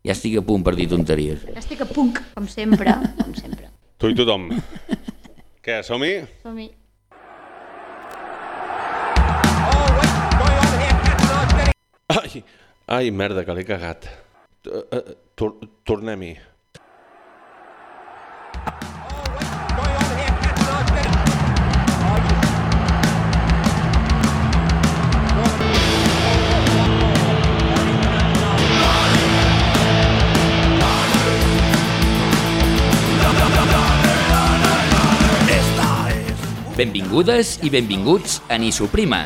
Ja estic a punt per dir tonteries. Estic a punt, com sempre, com sempre. Tu i tothom. Què, som-hi? Som-hi. Ai, ai, merda, que l'he cagat. Uh, uh, tor Tornem-hi. Benvingudes i benvinguts a Ni Suprima,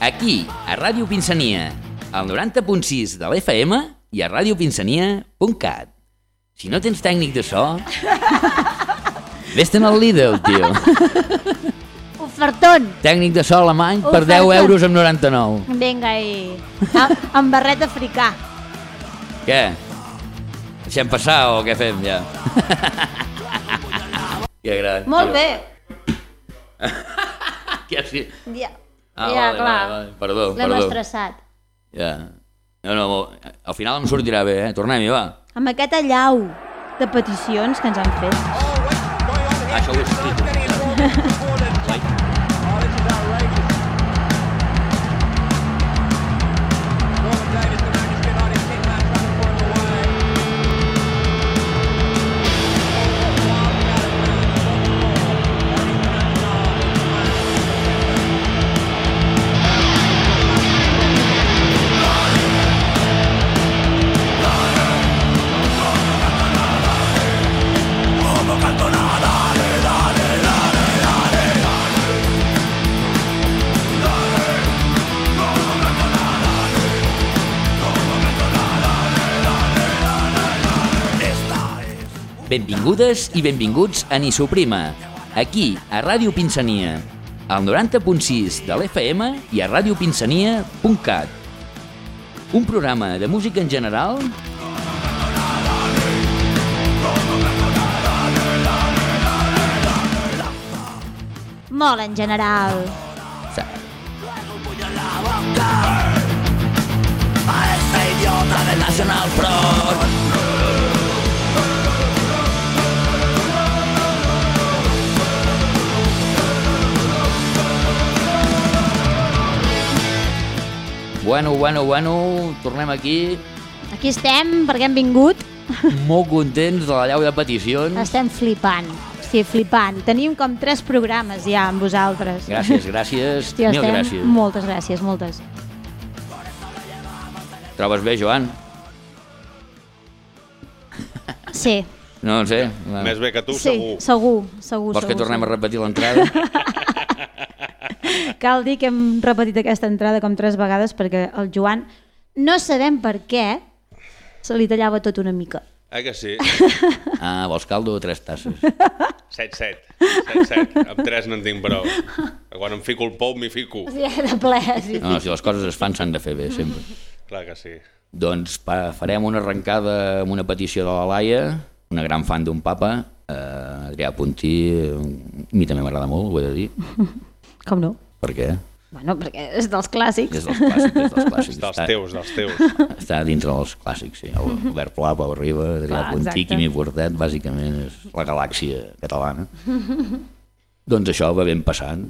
aquí, a Ràdio Pinsania, al 90.6 de l'FM i a radiopinsania.cat. Si no tens tècnic de so, vés-te'n al Lidl, tio. Ofertón! Tècnic de so alemany per 10 Oferta. euros amb 99. Vinga, i... Amb, amb barret africà. Què? Deixem passar o què fem ja? que gran. Molt bé. Ja, sí. Ja, Ah, ja vale, clar. vale, vale. Perdó, L'hem perdó. estressat. Ja. No, no, al final em sortirà bé, eh? Tornem-hi, va. Amb aquest allau de peticions que ens han fet. Ah, això ho he escrit. Benvingudes i benvinguts a Ni Suprima, aquí, a Ràdio Pinsania, al 90.6 de l'FM i a radiopinsania.cat. Un programa de música en general Molt en general. Sa- National Front. Bueno, bueno, bueno, tornem aquí, Aquí estem perquè hem vingut. molt contents de la llau de peticions. Estem flipant. Sí, flipant. Tenim com tres programes ja amb vosaltres. Gràcies, gràcies, Hòstia, mil estem... gràcies. Moltes gràcies, moltes. Trobes bé, Joan? Sí, No, no sé. Més bé que tu, sí, segur. segur, segur. Vols que segur, tornem a segur. repetir l'entrada? Cal dir que hem repetit aquesta entrada com tres vegades perquè el Joan, no sabem per què, se li tallava tot una mica. Eh que sí? Ah, vols caldo o tres tasses? 7-7. 7-7. Amb 3 no en tinc prou. Quan em fico el pou, m'hi fico. Sí, de ple, sí. No, no, si les coses es fan s'han de fer bé, sempre. Clar que sí. Doncs pa, farem una arrencada amb una petició de la Laia, una gran fan d'un papa, eh, Adrià Puntí, a mi també m'agrada molt, ho he de dir. Com no? Per què? Bueno, perquè és dels clàssics. És dels clàssics, és dels clàssics. Dels Està- teus, dels teus. Està dintre dels clàssics, sí. El Albert Pla, Pau Riba, Adrià Puntí. Quimi Portet, bàsicament és la galàxia catalana. doncs això va ben passant,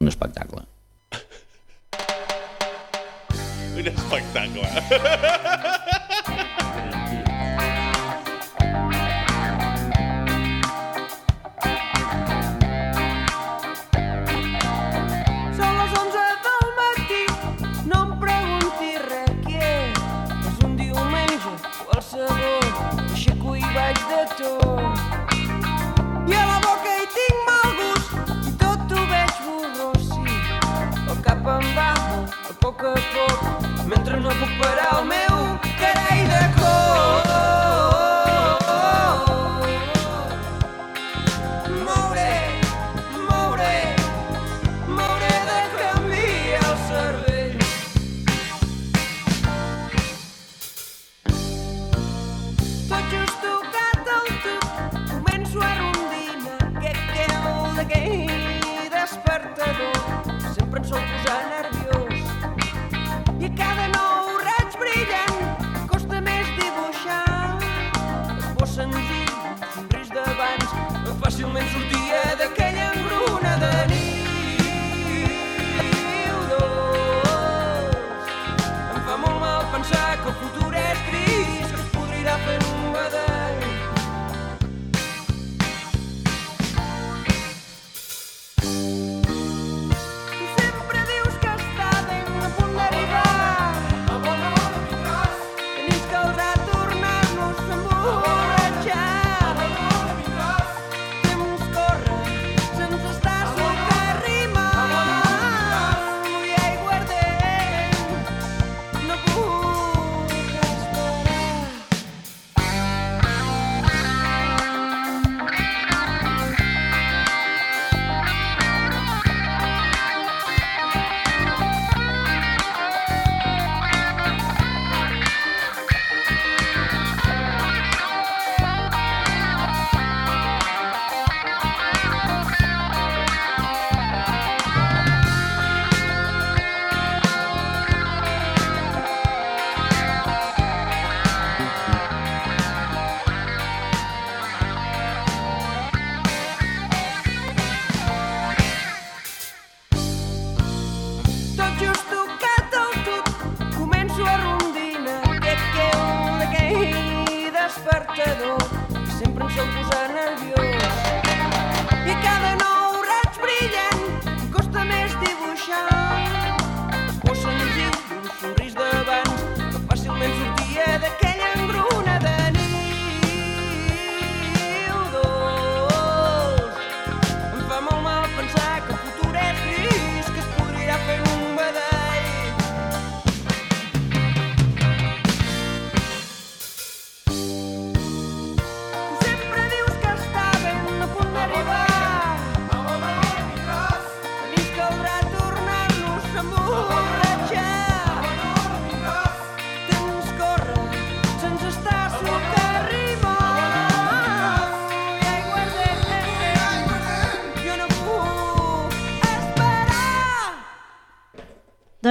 un espectacle. Un espectacle. Poc a poc, mentre no puc parar el meu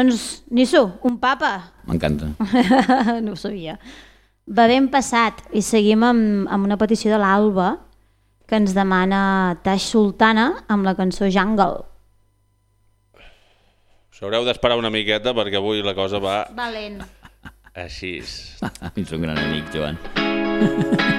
Doncs, Nisso, un papa. M'encanta. no ho sabia. Va ben passat i seguim amb, amb una petició de l'Alba que ens demana Tash Sultana amb la cançó Jungle. Us haureu d'esperar una miqueta perquè avui la cosa va Valent. així. Ets un gran amic, Joan.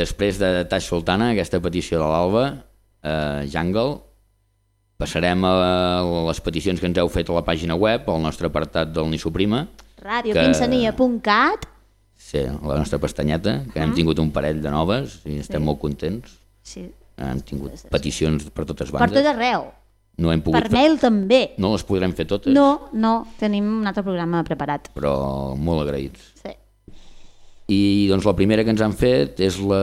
després de Taix Sultana, aquesta petició de l'Alba, eh, Jungle, passarem a les peticions que ens heu fet a la pàgina web, al nostre apartat del Nisoprima, radiopinsania.cat sí, la nostra pestanyeta, que hem tingut un parell de noves i estem molt contents. sí. Han tingut peticions per totes per bandes. tot arreu. No hem pogut Per mail també. No les podrem fer totes, No, no, tenim un altre programa preparat. però molt agraïts. Sí. I doncs la primera que ens han fet és la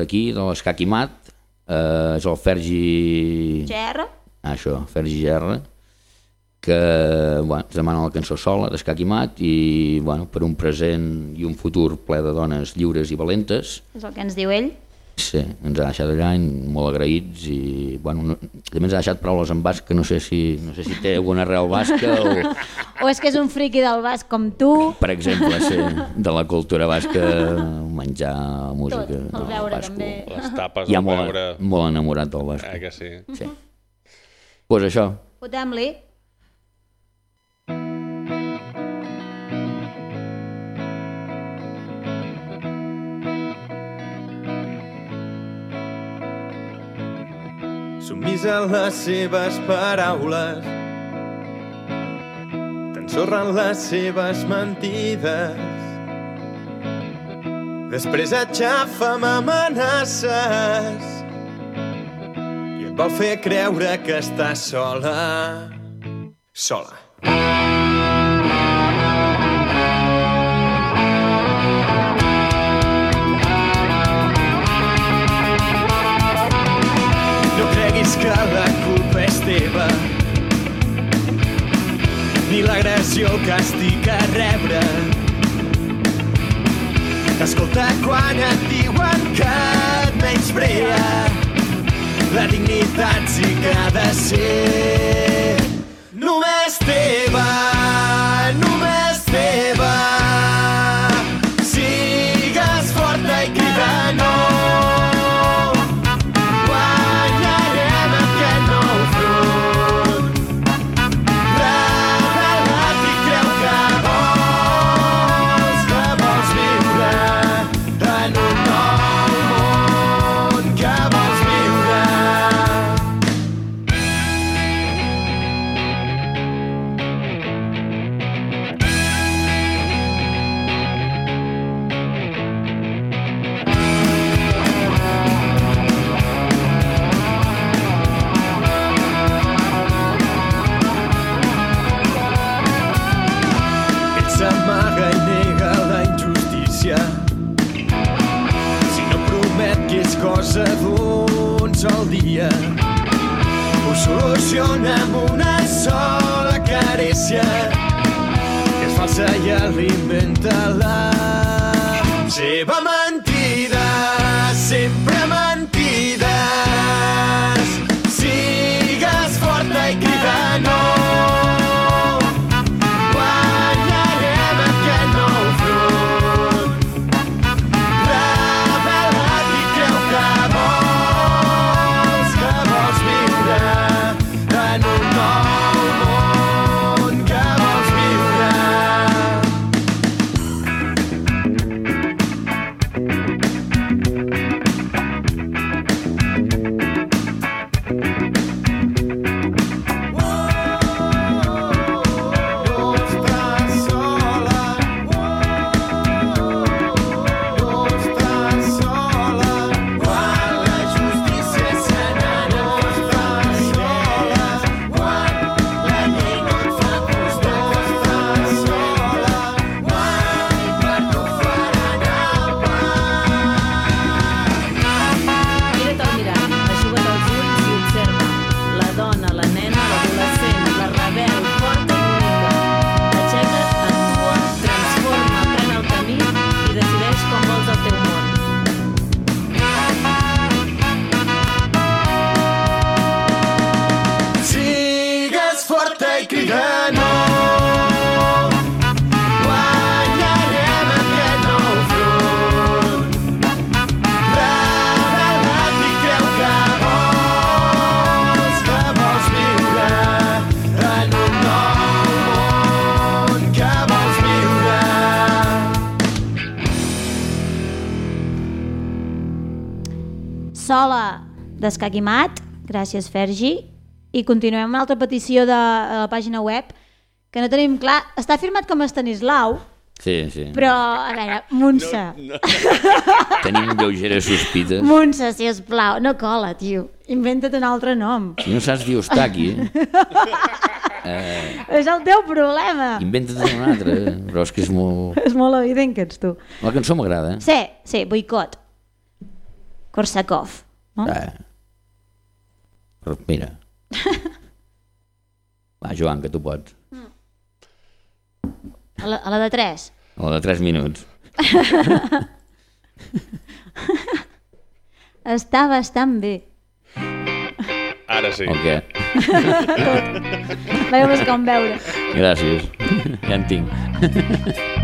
d'aquí, de l'Escaquimat, eh, és el Fergi... GR? Ah, això, Fergi Gerra, que bueno, ens demana la cançó sola d'Escaquimat i bueno, per un present i un futur ple de dones lliures i valentes, És el que ens diu ell. Sí, ens ha deixat allà molt agraïts i bueno, no, també ens ha deixat paraules en basc que no sé si, no sé si té alguna arrel basca o, O és que és un friqui del basc com tu. per exemple, sí, de la cultura basca, menjar, música... Tot, el veure basco. també. Les tapes, Ja el molt, veure... molt enamorat del basc. Eh, que sí? Sí. Pues això, Fotem-li. Submís a les seves paraules t'ensorren les seves mentides. Després et xafa amb amenaces i et vol fer creure que estàs sola. Sola Creguis que la culpa és teva. Ni l'agressió el càstig a rebre. Escolta quan et diuen que et menysprea la dignitat sí que ha de ser cosa d'un sol dia. Ho soluciona amb una sola carícia que és falsa i alimenta la seva mentida d'Escaquimat, gràcies Fergi, i continuem amb una altra petició de, de la pàgina web que no tenim clar, està firmat com Estanislau, Sí, sí. però, a veure, Montse, Tenim lleugeres sospites. Montse, si us plau, no cola, tio, inventa't un altre nom. Si no saps dir Eustaqui, És el teu problema. inventa't un altre, però és que és molt... És molt evident que ets tu. La cançó m'agrada, eh? Sí, sí, boicot. Korsakov. No? Eh. Però mira. Va, Joan, que tu pots. A la, a la de 3. La de 3 minuts. Està bastant bé. Ara sí. O què? A buscar un veure. Gràcies. Ja en tinc.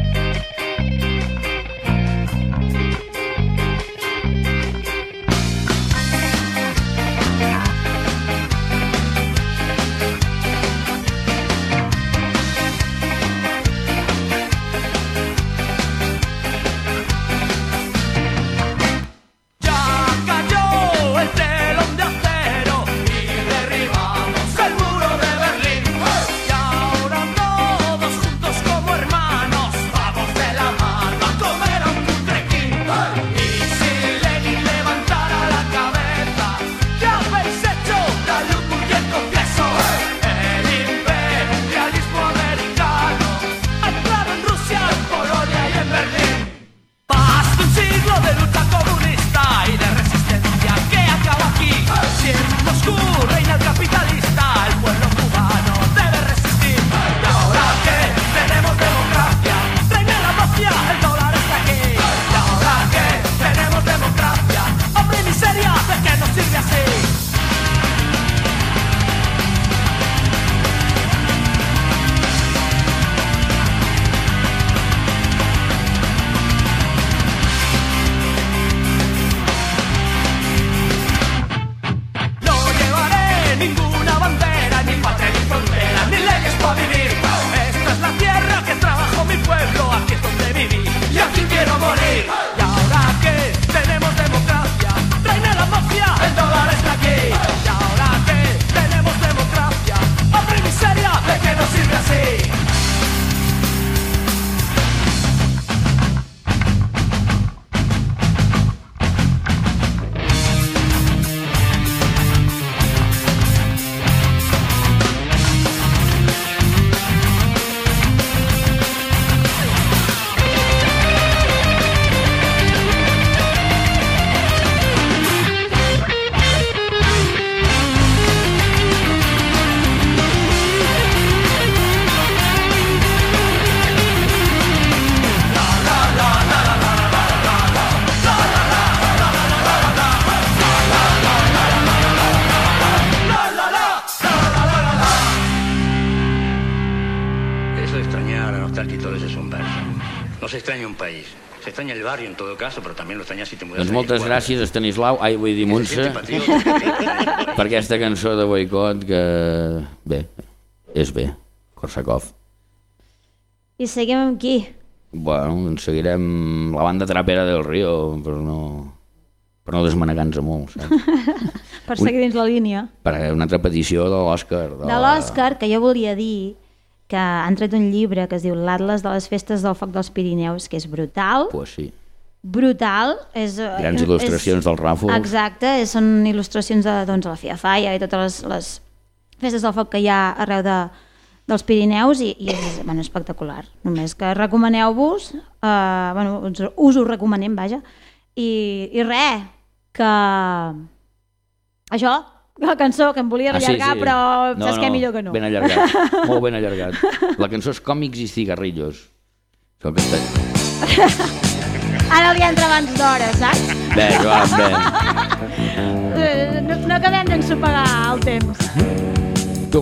eso es un verso. No se extraña un país. Se extraña el barrio en todo caso, pero también lo extrañas si te mudas Doncs moltes gràcies, Estanislau, ai, vull dir, Se Montse, per aquesta cançó de boicot que, bé, és bé, Korsakov. I seguim amb qui? Bueno, doncs seguirem la banda trapera del Río, però no, per no desmanegar-nos molt, saps? Per seguir dins la línia. Per una altra petició de l'Òscar. De, De l'Òscar, que jo volia dir que han tret un llibre que es diu L'Atles de les Festes del Foc dels Pirineus, que és brutal, Pues sí. brutal. És, eh, Grans és- il·lustracions del Ràfols. Exacte, és- són il·lustracions de doncs, la Fia Falla i totes les, les festes del foc que hi ha arreu de, dels Pirineus i, i és bueno, espectacular. Només que recomaneu-vos, eh, bueno, us, us ho recomanem, vaja, i, i res, que això, la cançó que em volia Ah, sí, allargar, sí. però saps què millor que no. Ben allargat, molt ben allargat. La cançó és Còmics i cigarrillos. Això que està... Ara li entra abans d'hora, saps? Bé, Joan, bé. Eh, No, no acabem d'ensopegar el temps. Tu.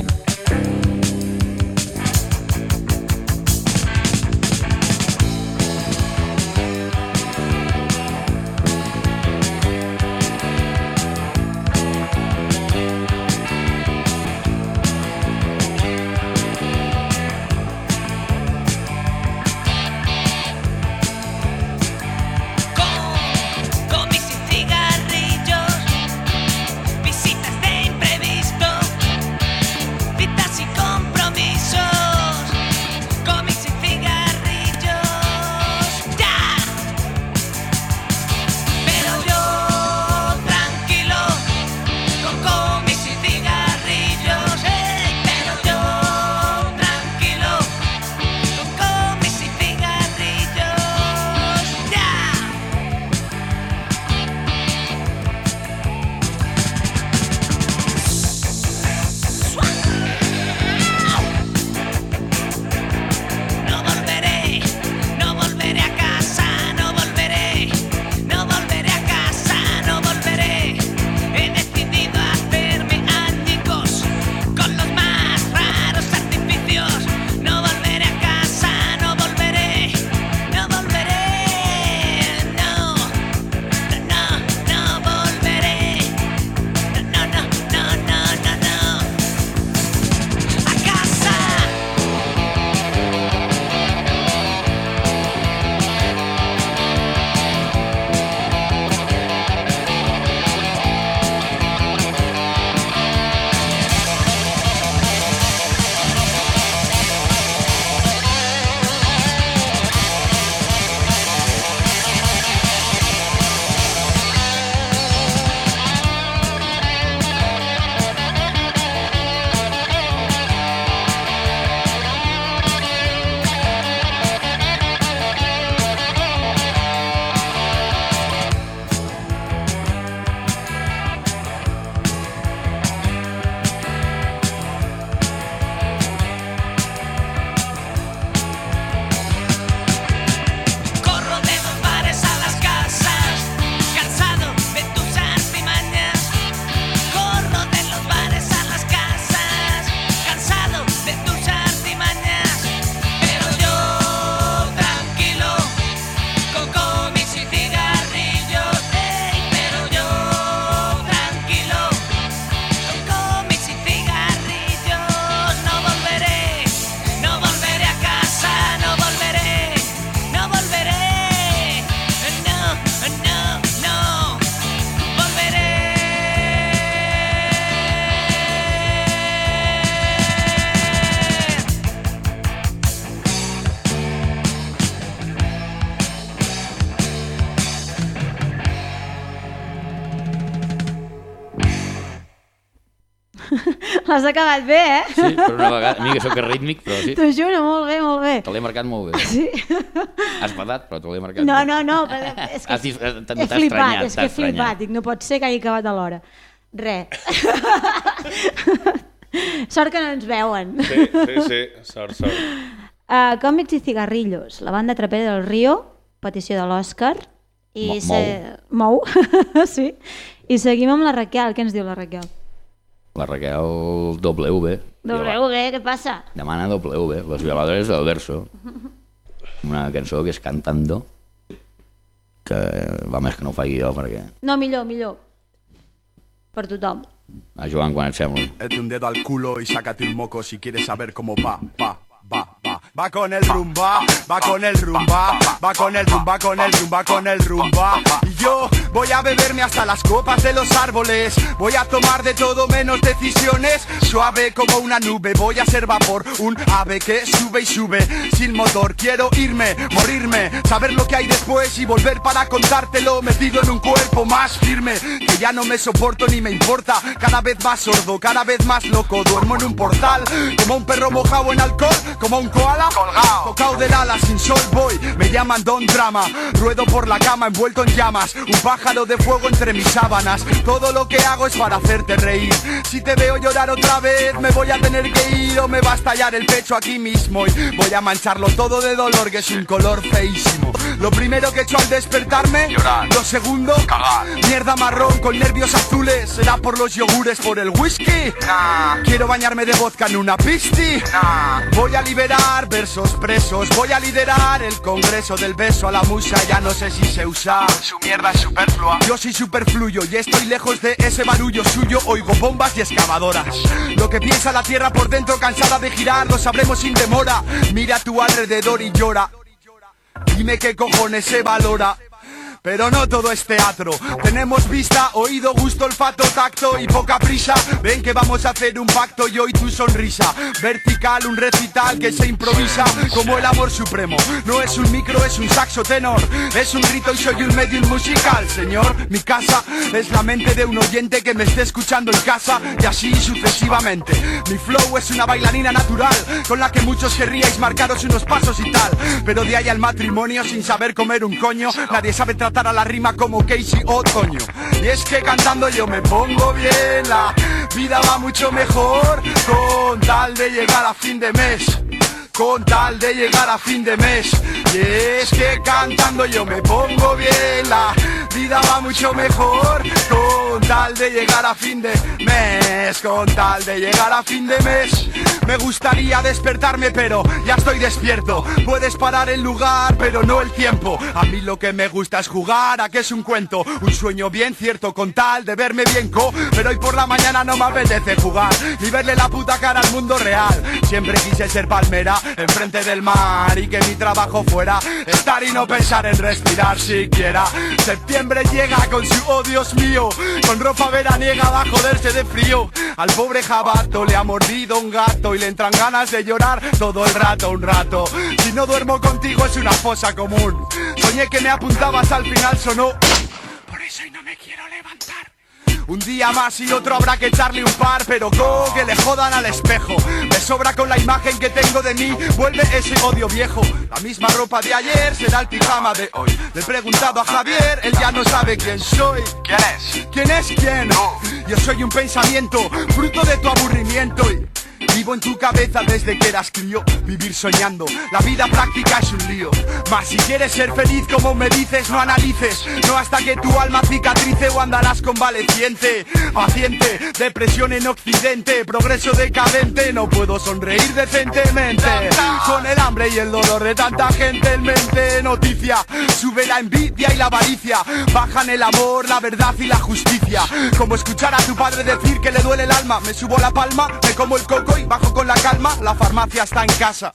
L'has acabat bé, eh? Sí, per una vegada. A mi que sóc rítmic, però sí. T'ho juro, molt bé, molt bé. Te l'he marcat molt bé. Sí. Has patat, però te l'he marcat No, bé. no, no, però és que Has he flipat, estranyat, és que he flipat, dic, no pot ser que hagi acabat a l'hora. Re. Sort que no ens veuen. Sí, sí, sí, sort, sort. Uh, Còmics i cigarrillos, la banda Trapera del Río, petició de l'Òscar. I Mo- se... Mou. sí. I seguim amb la Raquel. Què ens diu la Raquel? La Raquel W. W, què passa? Demana W, Los violadores del verso. Una cançó que és Cantando, que va més que no ho faci jo, perquè No, millor, millor. Per tothom. a Joan quan et sembla. Mete un dedo al culo y sácate un moco si quieres saber cómo va, va, va, con el rumba, va con el rumba, va con el rumba, con el rumba, con el rumba. Y yo voy a beberme hasta las copas de los árboles. Voy a tomar de todo menos decisiones. Suave como una nube, voy a ser vapor. Un ave que sube y sube sin motor. Quiero irme, morirme, saber lo que hay después y volver para contártelo. Metido en un cuerpo más firme, que ya no me soporto ni me importa. Cada vez más sordo, cada vez más loco. Duermo en un portal, como un perro mojado en alcohol, como un koala colgado. Tocado del ala sin sol voy, me llaman Don Drama. Ruedo por la cama envuelto en llamas, un pájaro de fuego entre mis sábanas. Todo lo que hago es para hacerte reír. Si te veo llorar otra vez, me voy a tener que ir o me va a estallar el pecho aquí mismo. Y voy a mancharlo todo de dolor, que es un color feísimo. Lo primero que he hecho al despertarme, lo segundo, mierda marrón con nervios azules. ¿Será por los yogures, por el whisky? Quiero bañarme de vodka en una pisti. Voy a liberar versos presos. Voy a liderar el congreso del beso a la musa. Ya no sé si se usa. Su mierda es superflua. Yo soy superfluyo y estoy lejos de ese barullo suyo. Oigo bombas y excavadoras. Lo que piensa la tierra por dentro, cansada de girar, lo sabremos sin demora. Mira a tu alrededor y llora. Dime qué cojones se valora. Pero no todo es teatro. Tenemos vista, oído, gusto, olfato, tacto y poca prisa. Ven que vamos a hacer un pacto yo y tu sonrisa. Vertical, un recital que se improvisa como el amor supremo. No es un micro, es un saxo tenor. Es un rito y soy un medium musical, señor. Mi casa es la mente de un oyente que me esté escuchando en casa y así sucesivamente. Mi flow es una bailarina natural con la que muchos querríais marcaros unos pasos y tal. Pero de ahí al matrimonio sin saber comer un coño, nadie sabe tratar a la rima como Casey Otoño. Y es que cantando yo me pongo bien, la vida va mucho mejor con tal de llegar a fin de mes. Con tal de llegar a fin de mes Y es que cantando yo me pongo bien La vida va mucho mejor Con tal de llegar a fin de mes Con tal de llegar a fin de mes Me gustaría despertarme pero ya estoy despierto. Puedes parar el lugar pero no el tiempo. A mí lo que me gusta es jugar a que es un cuento Un sueño bien cierto con tal de verme bien co. Pero hoy por la mañana no me apetece jugar Ni verle la puta cara al mundo real. Siempre quise ser palmera enfrente del mar Y que mi trabajo fuera estar y no pensar en respirar siquiera. Septiembre llega con su oh Dios mío Con ropa veraniega va a joderse de frío. Al pobre jabato le ha mordido un gato le entran ganas de llorar todo el rato, un rato. Si no duermo contigo es una fosa común. Soñé que me apuntabas al final sonó. Por eso hoy no me quiero levantar. Un día más y otro habrá que echarle un par Pero co que le jodan al espejo. Me sobra con la imagen que tengo de mí Vuelve ese odio viejo. La misma ropa de ayer será el pijama de hoy. Le he preguntado a Javier, él ya no sabe quién soy. ¿Quién es? ¿Quién es quién? Yo soy un pensamiento, fruto de tu aburrimiento y Vivo en tu cabeza desde que eras crío. Vivir soñando, la vida práctica es un lío. Mas si quieres ser feliz como me dices no analices. No hasta que tu alma cicatrice o andarás convaleciente. Paciente, depresión en occidente. Progreso decadente, no puedo sonreír decentemente. Con el hambre y el dolor de tanta gente en mente. Noticia, sube la envidia y la avaricia. Bajan el amor, la verdad y la justicia. Como escuchar a tu padre decir que le duele el alma. Me subo la palma, me como el coco y bajo con la calma La farmacia está en casa.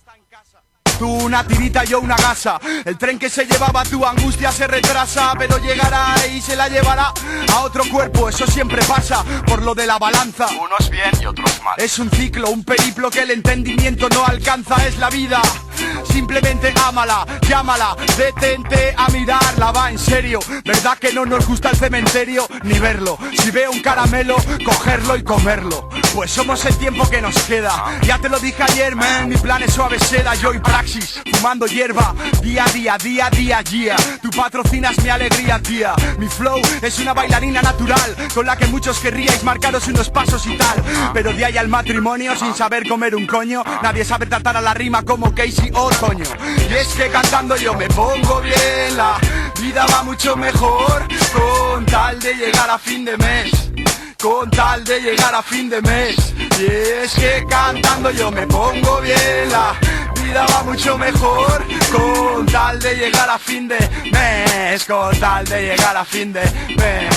Tú una tirita, yo una gasa. El tren que se llevaba tu angustia se retrasa Pero llegará y se la llevará a otro cuerpo Eso siempre pasa por lo de la balanza. Unos bien y otros mal. Es un ciclo, un periplo que el entendimiento no alcanza Es la vida Simplemente ámala, llámala, detente a mirarla, va en serio ¿Verdad que no nos gusta el cementerio? Ni verlo Si veo un caramelo, cogerlo y comerlo Pues somos el tiempo que nos queda. Ya te lo dije ayer, man. Mi plan es suave seda, yo y praxis. Fumando hierba, día a día, día a día, día. Tú patrocinas mi alegría, tía. Mi flow es una bailarina natural. Con la que muchos querríais marcaros unos pasos y tal. Pero de ahí al matrimonio sin saber comer un coño. Nadie sabe tratar a la rima como Casey o coño. Y es que cantando yo me pongo bien. La vida va mucho mejor con tal de llegar a fin de mes con tal de llegar a fin de mes. Y es que cantando yo me pongo bien, la vida va mucho mejor con tal de llegar a fin de mes, con tal de llegar a fin de mes.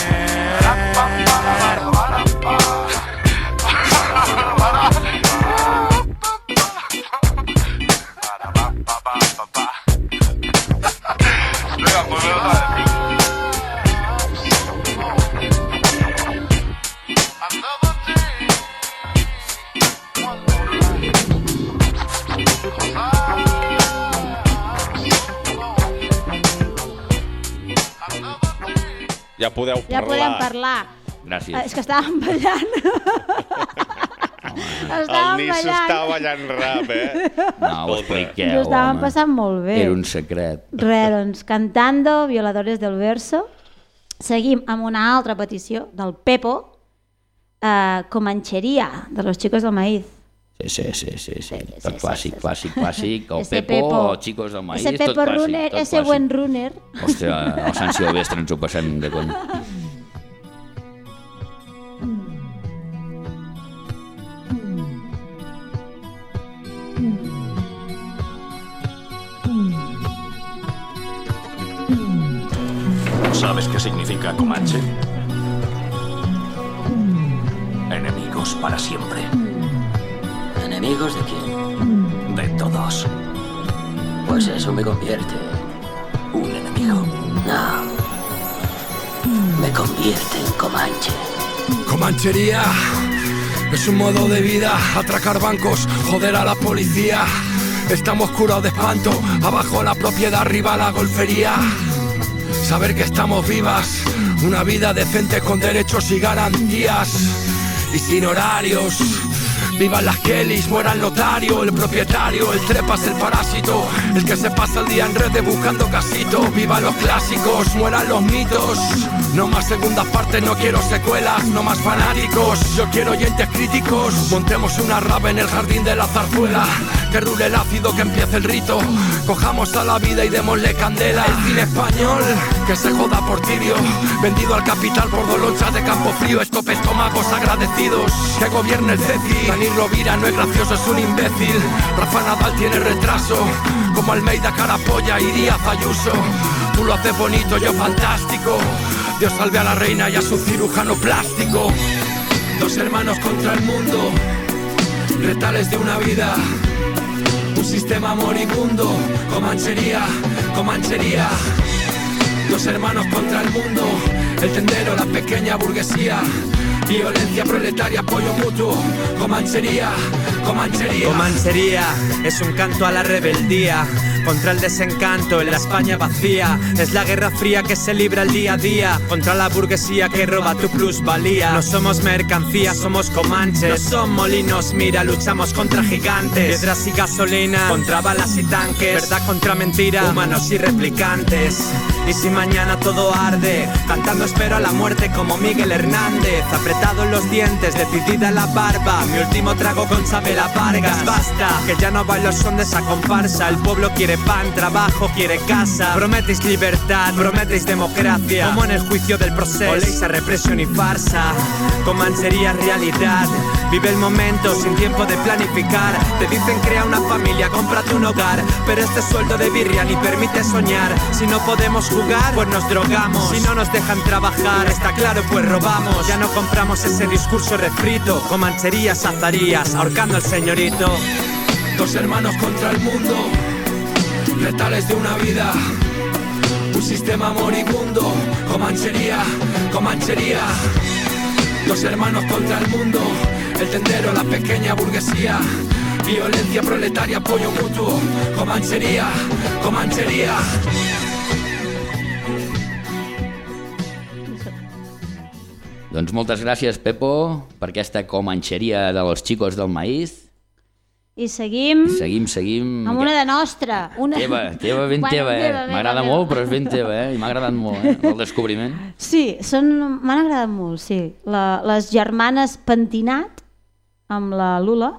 Ja podeu Ja parlar. podem parlar. Gràcies. Eh, És que estàvem ballant. El estàvem Nisso ballant. està ballant rap, eh? No, ho expliqueu, Ens ho estàvem home. passant molt bé. Era un secret. Re, doncs, cantando Violadores del Verso. Seguim amb una altra petició del Pepo, eh, Comanchería, de los chicos del maíz. Sí, sí, sí, sí, sí. sí, Tot sí, clàssic, sí. clàssic, clàssic. El Ese Pepo, els Chicos del Maíz, ese tot Pepo clàssic, runner, tot ese clàssic. buen runner. Hòstia, el Sant Silvestre ens ho passem de cony. ¿Sabes qué significa Comanche? Enemigos para siempre. ¿Enemigos de quién? De todos. Pues eso me convierte. Un enemigo. No. Me convierte en Comanche. Comanchería es un modo de vida, atracar bancos, joder a la policía. Estamos curados de espanto, abajo la propiedad, arriba la golfería. Saber que estamos vivas, una vida decente con derechos y garantías. Y sin horarios. Vivan las Kellys, muera el notario, el propietario, el trepas, el parásito, el que se pasa el día en redes buscando casito. Vivan los clásicos, mueran los mitos. No más segundas partes, no quiero secuelas, no más fanáticos. Yo quiero oyentes críticos. Montemos una rave en el jardín de la zarzuela. Que rule el ácido, que empiece el rito. Cojamos a la vida y démosle candela. El cine español, que se joda por tibio. Vendido al capital por dolonchas de campo frío. Estop estómagos agradecidos. Que gobierne el CECI. Dani Rovira no es gracioso, es un imbécil. Rafa Nadal tiene retraso. Como Almeida Carapolla y Díaz Ayuso. Tú lo haces bonito, yo fantástico. Dios salve a la reina y a su cirujano plástico. Dos hermanos contra el mundo. Retales de una vida. Un sistema moribundo. Comanchería, comanchería. Dos hermanos contra el mundo. El tendero, la pequeña burguesía. Violencia proletaria, apoyo mutuo. Comanchería, comanchería. Comanchería es un canto a la rebeldía contra el desencanto en la España vacía. Es la guerra fría que se libra el día a día contra la burguesía que roba tu plusvalía. No somos mercancía, somos comanches. No son molinos, mira, luchamos contra gigantes. Piedras y gasolina contra balas y tanques. Verdad contra mentira, humanos y replicantes. Y si mañana todo arde, cantando espero a la muerte como Miguel Hernández. Apretado en los dientes, decidida la barba. Mi último trago con Chabela Vargas. Basta, que ya no bailo son de esa comparsa. El pueblo quiere pan, trabajo, quiere casa. Prometéis libertad, prometéis democracia. Como en el juicio del proceso, oléis a represión y farsa. Comanchería realidad. Vive el momento sin tiempo de planificar. Te dicen crea una familia, cómprate un hogar. Pero este sueldo de birria ni permite soñar. Si no podemos jugar, pues nos drogamos. Si no nos dejan trabajar, está claro, pues robamos. Ya no compramos ese discurso refrito. Comancherías, azarías, ahorcando al señorito. Dos hermanos contra el mundo, retales de una vida, un sistema moribundo, comanchería, comanchería. Dos hermanos contra el mundo, el tendero, la pequeña burguesía, violencia proletaria, apoyo mutuo, comanchería, comanchería. Doncs moltes gràcies, Pepo, per aquesta comanxeria de los chicos del maíz. I seguim Seguim, seguim... amb una de nostra. Una... Teva, teva, ben Bueno, teva, eh? M'agrada molt, però és ben teva, eh? I m'ha agradat molt, eh? El descobriment. Sí, són... m'han agradat molt, sí. La, les germanes Pentinat amb la Lula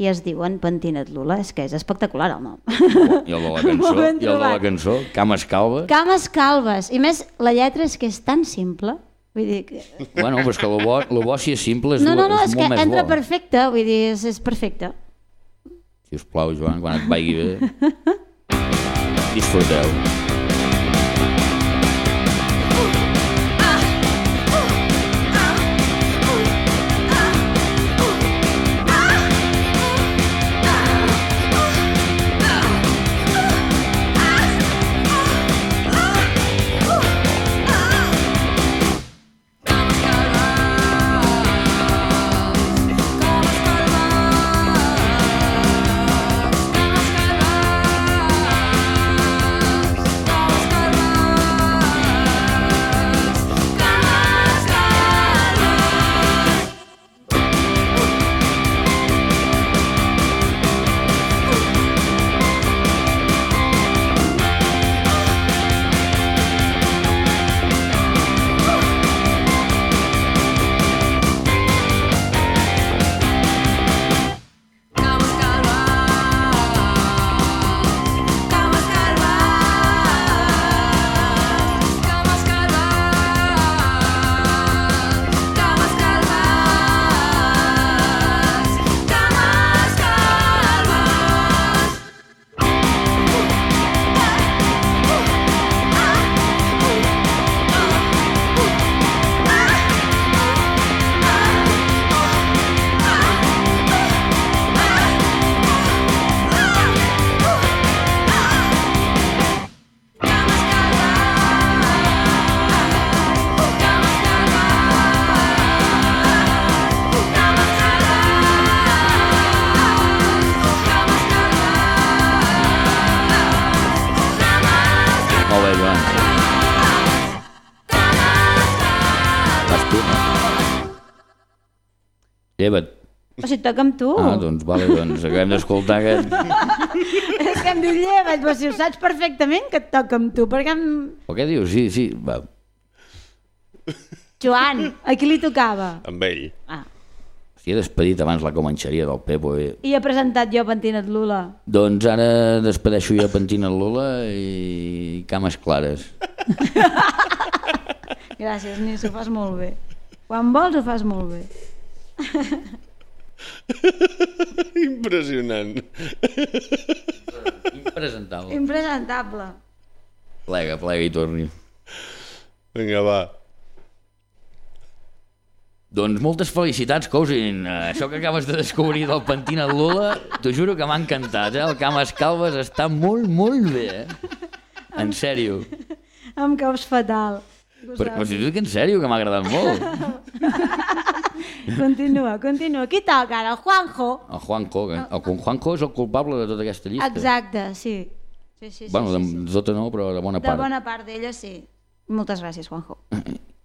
i es diuen Pentinat Lula, és que és espectacular el nom. I el de la cançó, i el de la cançó, Cames Calves. Cames calves. I més, la lletra és que és tan simple. Vull dir que... Bueno, però és que lo bo, bo si és simple és, No, no, no, és és que molt més entra bo. perfecte, vull dir, és, és perfecte. Si us plau, Joan, quan et vagi bé, disfruteu. Molt Toca amb tu. Ah, doncs, vale, doncs acabem d'escoltar aquest... és que em diu lleva't, però si ho saps perfectament que et toca amb tu, perquè em... O què dius? Sí, sí, va. Joan, a qui li tocava? Amb ell. Ah. Si he despedit abans la comanxeria del Pepo. Eh? I he presentat jo Pentinat Lula. Doncs ara despedeixo jo Pentina Lula i cames clares. Gràcies, Nis, ho fas molt bé. Quan vols ho fas molt bé. Impressionant. Impresentable. Impresentable. Plega, plega i torni. Vinga, va. Doncs moltes felicitats, Cousin. Eh, Això que acabes de descobrir del Pentina Lula, t'ho juro que m'ha encantat, eh? El Cames Calves està molt, molt bé, eh? En sèrio. Em caus fatal. Però, però si t'ho dic en sèrio, que m'ha agradat molt. Continua, continua. Qui toca ara? El Juanjo. El Juanjo, que, el Juanjo és el culpable de tota aquesta llista. Exacte, sí. Sí, sí, sí, bueno, sí, de, sí. de tota no, però de bona De part. bona part d'ella, sí. Moltes gràcies, Juanjo.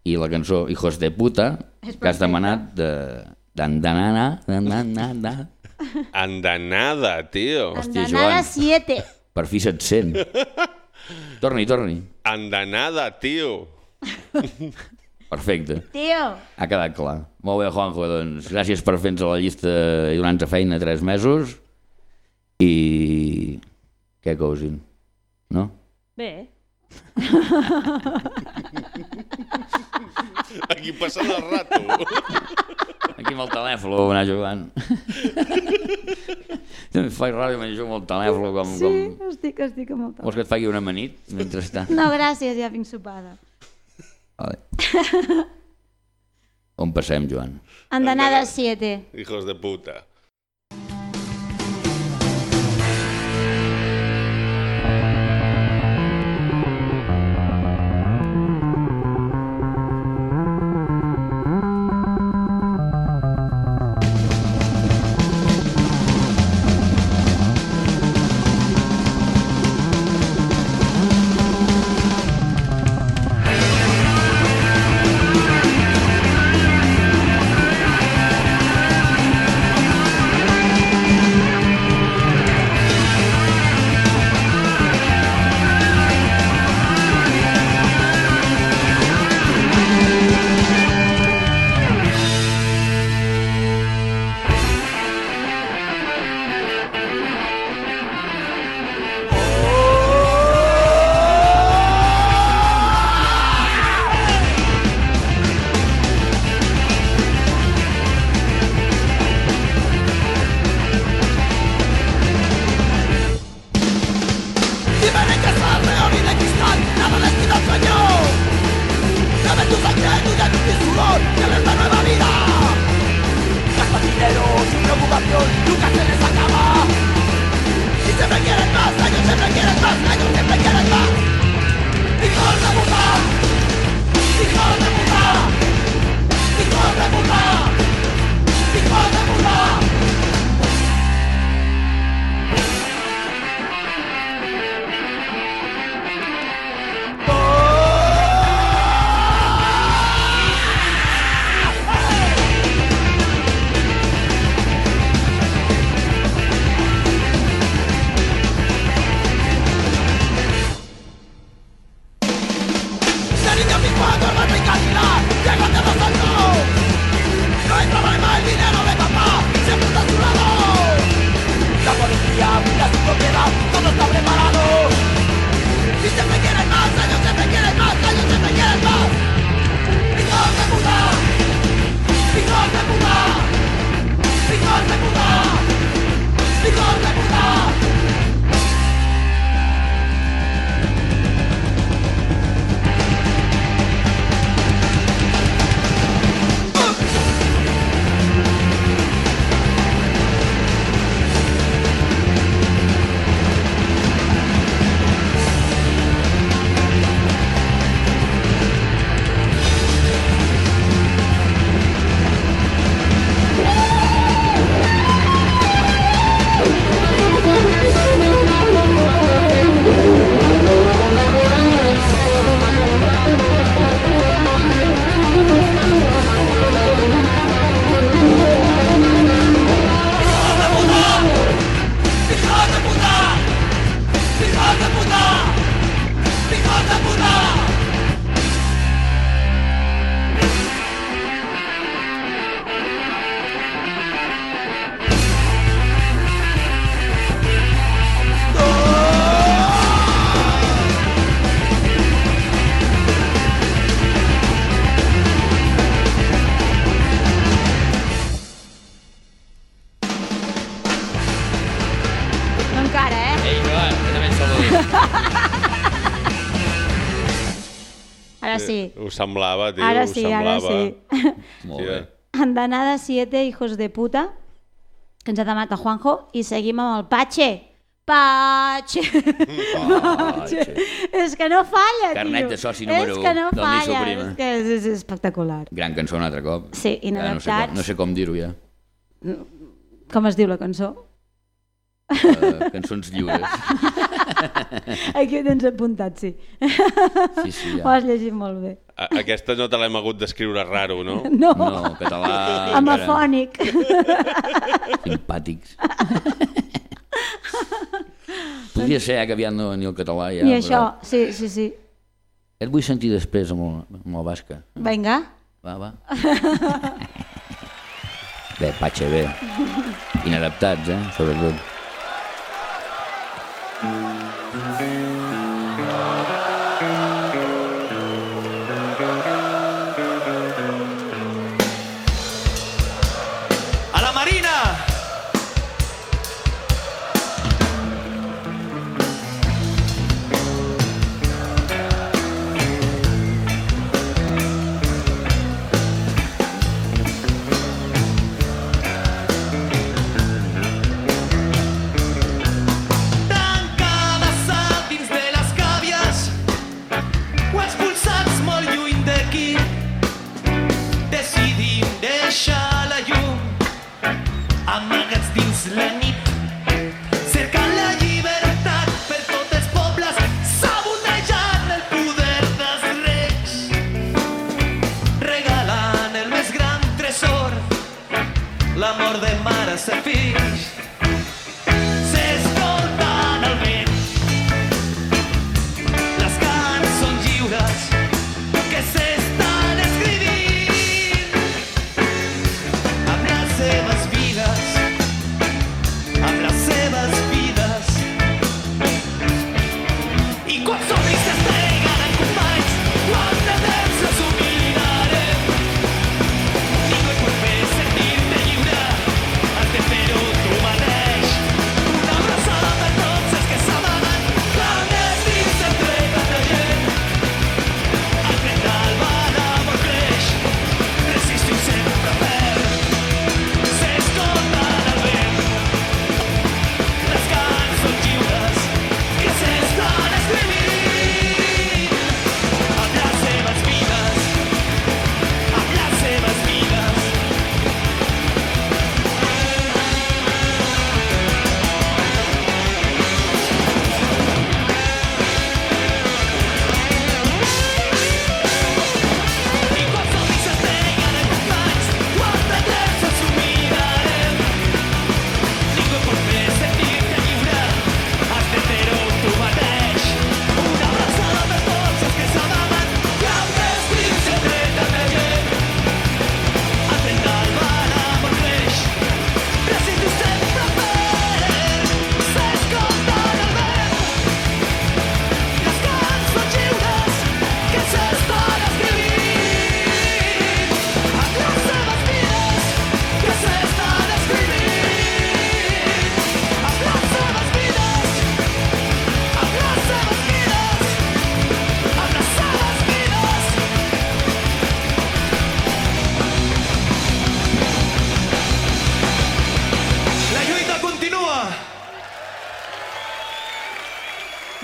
I la cançó Hijos de puta, que has demanat de... Dandanana, dandanana. Andanada, tio. Hòstia, Andanada Joan, 7. per fi se't sent. Torni, torni. Andanada, tio. Perfecte. Tio, Ha quedat clar. Molt bé, Juanjo, doncs gràcies per fer-nos a la llista i donar-nos feina tres mesos. I... Què cousin? No? bé. Aquí passant el rato. Aquí amb el telèfon ho anar jugant. També faig ràdio menys jugo amb el telèfon com... Sí, com... estic, estic amb el to. Vols que et faci una manit mentrestant? No, gràcies, ja vinc sopada. Vale. On passem, Joan? Andanada 7. Hijos de puta. Semblava, tio, Ara sí, ara semblava. sí. Molt bé. Andanada siete hijos de puta, que ens ha demanat a Juanjo, i seguim amb el Patxe. Patxe. Patxe. És que no falla, tio. Carnet de soci número És que no del falla, Prima. és que és, és espectacular. Gran cançó un altre cop. Sí, Ja no sé com, inadaptats. no sé com dir-ho ja. Com es diu la cançó? Uh, cançons lliures. Aquí ho tens apuntat, sí. Sí, sí, Ho ja. has llegit molt bé. A- Aquesta no te l'hem hagut d'escriure raro, no? No. No, català... Amafònic. Simpàtics. Podria ser, eh, que aviat no ni el català ja. I això, Però... sí, sí, sí. Et vull sentir després amb el, amb el basca. Vinga. Va, va. Bé, Patxe, bé. Inadaptats, eh, sobretot.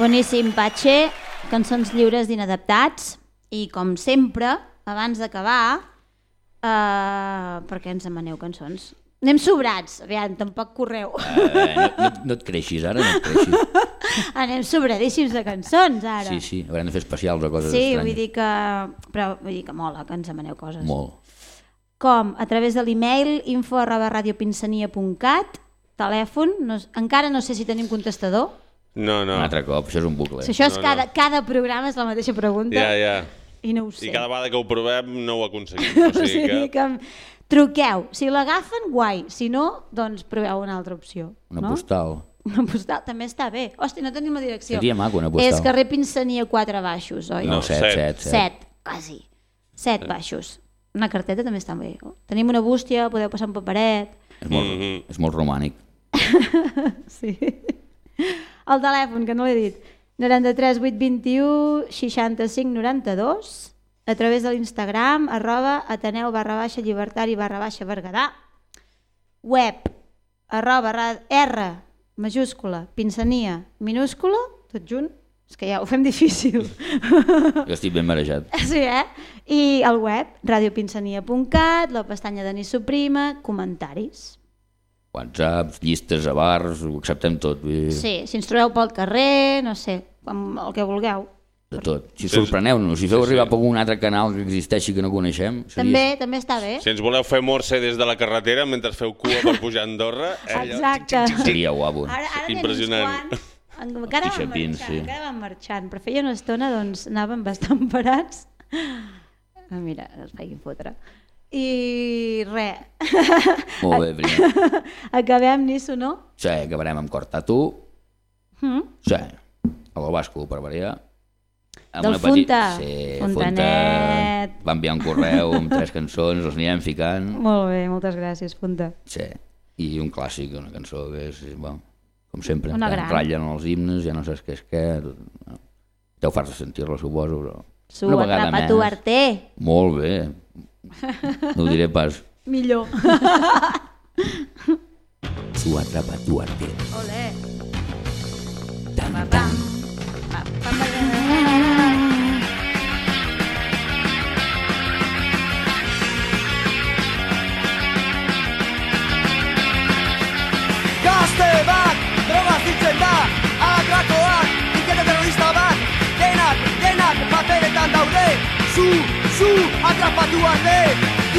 Boníssim, Patxe. Cançons lliures d'inadaptats. I com sempre, abans d'acabar, eh, perquè ens demaneu cançons? Anem sobrats, aviam, tampoc correu. Eh, no, no, no et creixis ara, no et creixis. Anem sobradíssims de cançons, ara. Sí, sí, haurem de fer especials o coses Sí, estranyes. vull dir que... Però vull dir que mola que ens demaneu coses. Molt. Com? A través de l'email info arroba radiopinsania.cat telèfon, no, encara no sé si tenim contestador. No, no. Un altre cop, això és un bucle. Si això és No, no. cada, cada programa és la mateixa pregunta Ja, ja. i no ho sé. I cada vegada que ho provem no ho aconseguim. o O sigui sigui que... que... Truqueu. Si l'agafen, guai. Si no, doncs proveu una altra opció. Una no? postal. Una postal també està bé. Hòstia, no tenim la direcció. Seria maco, una postal. És carrer Pinsania 4 baixos, oi? No, set, set, set. 7, quasi. 7 baixos. Una carteta també està bé. oh? Tenim una bústia, podeu passar un paperet. És molt, Mhm. és molt romànic. sí. El telèfon, que no l'he dit. 93 821 65 92 a través de l'Instagram arroba Ateneu barra baixa llibertari barra baixa Berguedà web arroba R majúscula pinsania minúscula tot junt és que ja ho fem difícil Jo estic ben marejat. sí, eh? i el web radiopinsania.cat la pestanya de Nisso Prima comentaris WhatsApp, llistes a bars, ho acceptem tot. Vull dir, sí, si ens trobeu pel carrer no sé, amb el que vulgueu De tot. Si sorpreneu-nos, si feu arribar per algun altre canal que existeixi que no coneixem, seria... també, també està bé Si ens voleu fer morse des de la carretera mentre feu cua per pujar a Andorra, eh, allò- Exacte. Seria guapo. Ara, ara Impressionant. Encara van marxant, sí. encara van marxant, però feia una estona doncs anàvem bastant parats. Ah, mira, es feien fotre. I res. Molt bé, primer. Acabem, Nisso, no? Sí, acabarem amb Cortatu. Mm? Sí, a lo basco, per variar. Amb Del Funta. Sí, Fontanet. Funta. Va enviar un correu amb tres cançons, els anirem ficant. Molt bé, moltes gràcies, Punta. Sí, i un clàssic, una cançó que és, bueno, com sempre, Una gran. ratllen els himnes, ja no saps què és què. Deu fas de sentir-la, suposo, però... Su, una vegada tu més. Molt bé. No diré pas. Millor. Su atrapa tu arte. Olé. Tam, tam. Gazte bat, droga zitzen da, atrakoak, ikete terrorista bat, denak, denak, paperetan daude, zu, zu, atrapatu arte,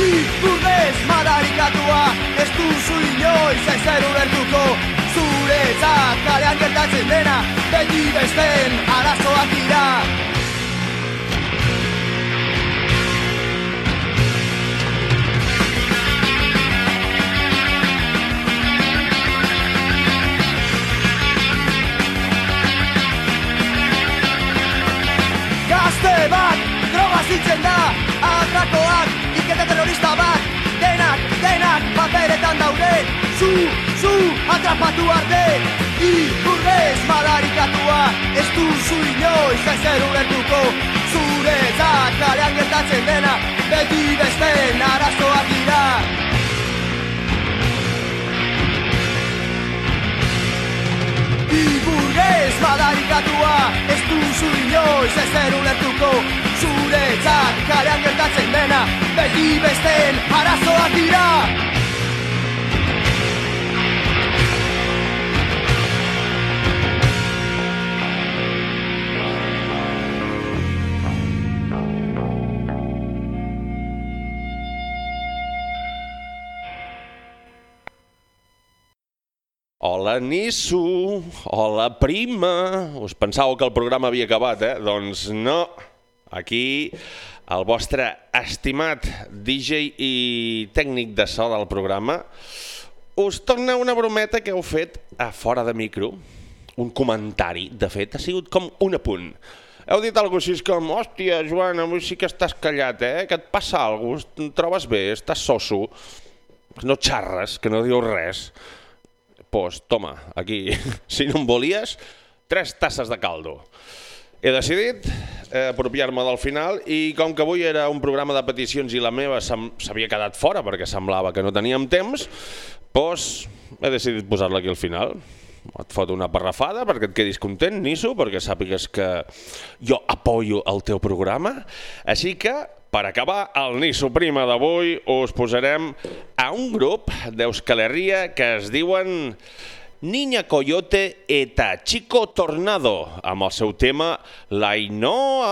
ipurdez madarikatua, ez duzu inoiz ezer ulertuko, zuretzat kalean gertatzen dena, beti besten arazoak dira. Gazte bat, droga zitzen da, atrakoak, ikete terrorista bat, denak, denak, paperetan daude, zu, zu, atrapatu arte, ipurdez madarikatua, ez duzu inoiz ezer ulertuko, zuretzat kalean gertatzen dena, beti besten arazoak dira. Iburgez madarikatua Ez duzu inoiz ezer ulertuko Zuretzat kalean gertatzen dena Beti besten arazoak dira Hola, Nissu! Hola, prima! Us pensàveu que el programa havia acabat, eh? Doncs no. Aquí el vostre estimat DJ i tècnic de so del programa us torna una brometa que heu fet a fora de micro. Un comentari, de fet, ha sigut com un apunt. Heu dit alguna cosa així com hòstia, Joan, avui sí que estàs callat, eh? Que et passa alguna cosa? Trobes bé? Estàs soso? No xarres, que no dius res pues toma, aquí, si no em volies, tres tasses de caldo. He decidit eh, apropiar-me del final i com que avui era un programa de peticions i la meva s'havia quedat fora perquè semblava que no teníem temps, doncs he decidit posar-la aquí al final. Et foto una parrafada perquè et quedis content, Nisso, perquè sàpigues que jo apoyo el teu programa. Així que, per acabar el Nisso Prima d'avui, us posarem a un grup d'Euskal Herria que es diuen Niña Coyote eta Chico Tornado, Amo o seu tema La Inoa.